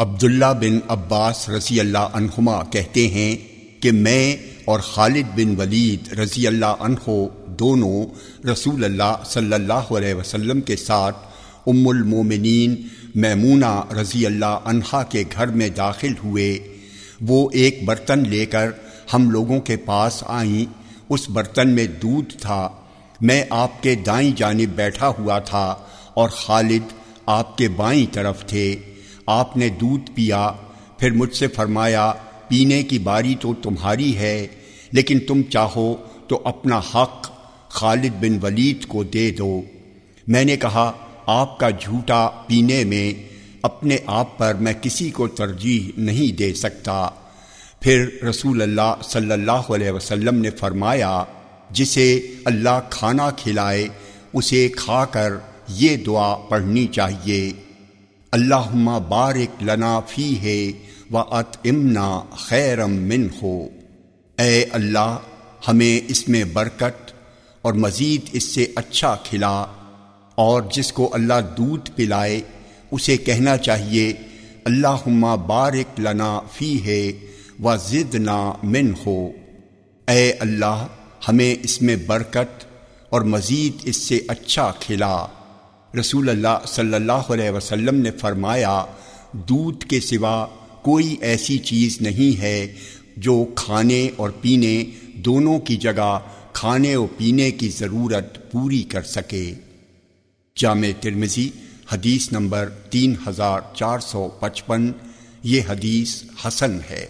عبداللہ بن عباس رضی اللہ عنہما کہتے ہیں کہ میں اور خالد بن ولید رضی اللہ عنہ دونوں رسول اللہ صلی اللہ علیہ وسلم کے ساتھ ام المومنین میمونہ رضی اللہ عنہا کے گھر میں داخل ہوئے۔ وہ ایک برتن لے کر ہم لوگوں کے پاس آئیں۔ اس برتن میں دودھ تھا۔ میں آپ کے دائیں جانب بیٹھا ہوا تھا اور خالد آپ کے بائیں طرف تھے۔ آپ نے دودھ پیا، پھر مجھ سے فرمایا، پینے کی باری تو تمہاری ہے، لیکن تم چاہو تو اپنا حق خالد بن ولید کو دے دو۔ میں نے کہا، آپ کا جھوٹا پینے میں اپنے آپ پر میں کسی کو ترجیح نہیں دے سکتا۔ پھر رسول اللہ صلی اللہ علیہ وسلم نے فرمایا، جسے اللہ کھانا کھلائے، اسے کھا کر یہ دعا پڑھنی چاہیے۔ اللہ بارک لنا فی ہے و ات امنا خیرم من ہو اے اللہ، ہمیں اس میں برکت اور مزید اس سے اچھا کھلا۔ اور جس کو اللہ دودھ پلائے، اسے کہنا چاہیے اللہ بارک لنا فی ہے و ضد نا من ہو اے اللہ، ہمیں اس میں برکت اور مزید اس سے اچھا کھلا۔ رسول اللہ صلی اللہ علیہ وسلم نے فرمایا، دودھ کے سوا کوئی ایسی چیز نہیں ہے جو کھانے اور پینے دونوں کی جگہ کھانے اور پینے کی ضرورت پوری کر سکے۔ جامع ترمزی حدیث نمبر تین ہزار چار سو پچپن، یہ حدیث حسن ہے۔